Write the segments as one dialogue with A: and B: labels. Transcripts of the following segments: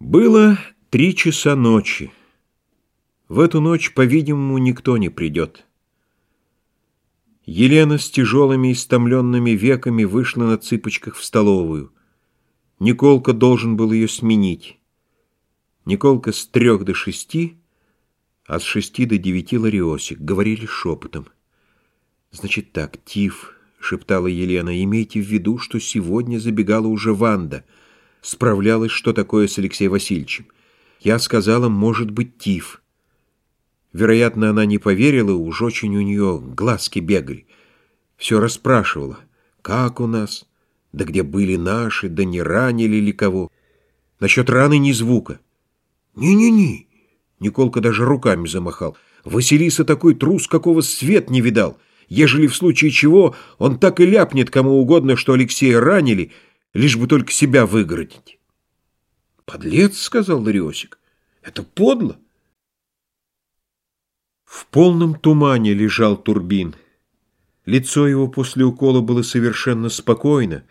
A: Было три часа ночи. В эту ночь, по-видимому, никто не придет. Елена с тяжелыми истомленными веками вышла на цыпочках в столовую. Николка должен был ее сменить. Николка с трех до шести, а с шести до девяти Лариосик. Говорили шепотом. «Значит так, Тиф», — шептала Елена, — «имейте в виду, что сегодня забегала уже Ванда» справлялась, что такое с Алексеем Васильевичем. Я сказала, может быть, тиф. Вероятно, она не поверила, уж очень у нее глазки бегали. Все расспрашивала, как у нас, да где были наши, да не ранили ли кого. Насчет раны ни звука. «Не-не-не!» Николка даже руками замахал. «Василиса такой трус, какого свет не видал. Ежели в случае чего он так и ляпнет кому угодно, что Алексея ранили, — лишь бы только себя выгородить. «Подлец», — сказал Лариосик, — «это подло». В полном тумане лежал Турбин. Лицо его после укола было совершенно спокойно,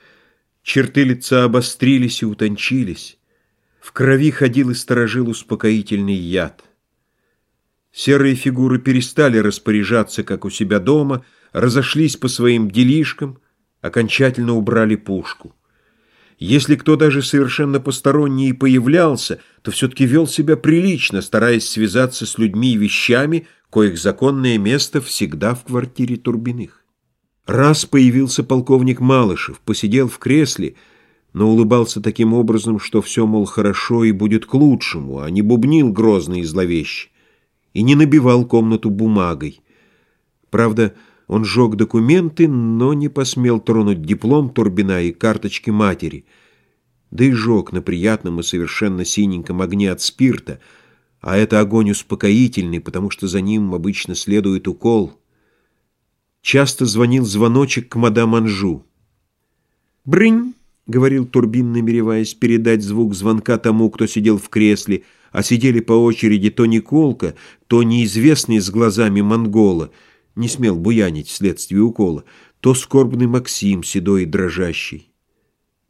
A: черты лица обострились и утончились. В крови ходил и сторожил успокоительный яд. Серые фигуры перестали распоряжаться, как у себя дома, разошлись по своим делишкам, окончательно убрали пушку. Если кто даже совершенно посторонний и появлялся, то все-таки вел себя прилично, стараясь связаться с людьми и вещами, коих законное место всегда в квартире Турбиных. Раз появился полковник Малышев, посидел в кресле, но улыбался таким образом, что все, мол, хорошо и будет к лучшему, а не бубнил грозно и зловеще, и не набивал комнату бумагой. Правда, он жег документы, но не посмел тронуть диплом Турбина и карточки матери, да и жег на приятном и совершенно синеньком огне от спирта, а это огонь успокоительный, потому что за ним обычно следует укол. Часто звонил звоночек к мадам Анжу. «Брынь!» — говорил Турбин, намереваясь передать звук звонка тому, кто сидел в кресле, а сидели по очереди то Николка, то неизвестный с глазами монгола — не смел буянить вследствие укола, то скорбный Максим, седой и дрожащий.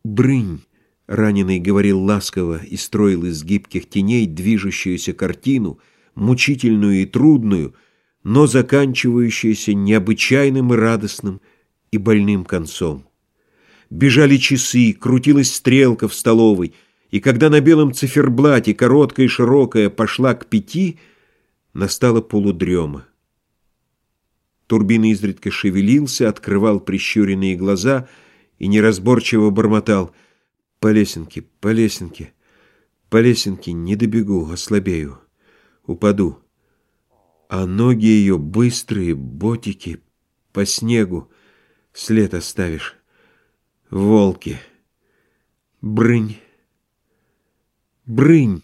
A: «Брынь!» — раненый говорил ласково и строил из гибких теней движущуюся картину, мучительную и трудную, но заканчивающуюся необычайным и радостным и больным концом. Бежали часы, крутилась стрелка в столовой, и когда на белом циферблате, короткая и широкая, пошла к пяти, настала полудрема. Турбин изредка шевелился, открывал прищуренные глаза и неразборчиво бормотал «По лесенке, по лесенке, по лесенке не добегу, ослабею, упаду». А ноги ее быстрые, ботики, по снегу след оставишь. Волки. Брынь, брынь.